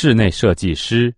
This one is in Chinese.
室内设计师。